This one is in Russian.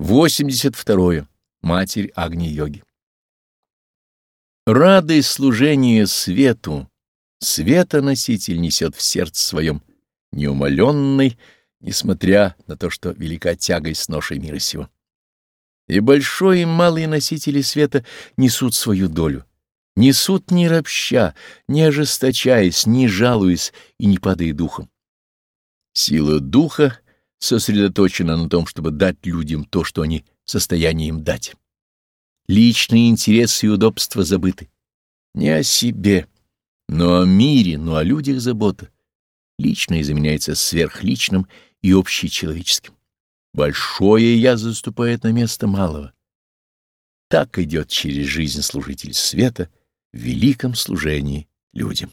82. Матерь Агни-йоги. Радость служения свету, светоноситель несет в сердце своем, неумоленный, несмотря на то, что велика тяга и мира сего. И большой и малый носители света несут свою долю, несут не ропща, не ожесточаясь, не жалуясь и не падая духом. Сила духа — сосредоточена на том, чтобы дать людям то, что они в состоянии им дать. Личные интересы и удобства забыты. Не о себе, но о мире, но о людях забота. Личное заменяется сверхличным и общечеловеческим. Большое «я» заступает на место малого. Так идет через жизнь служитель света в великом служении людям.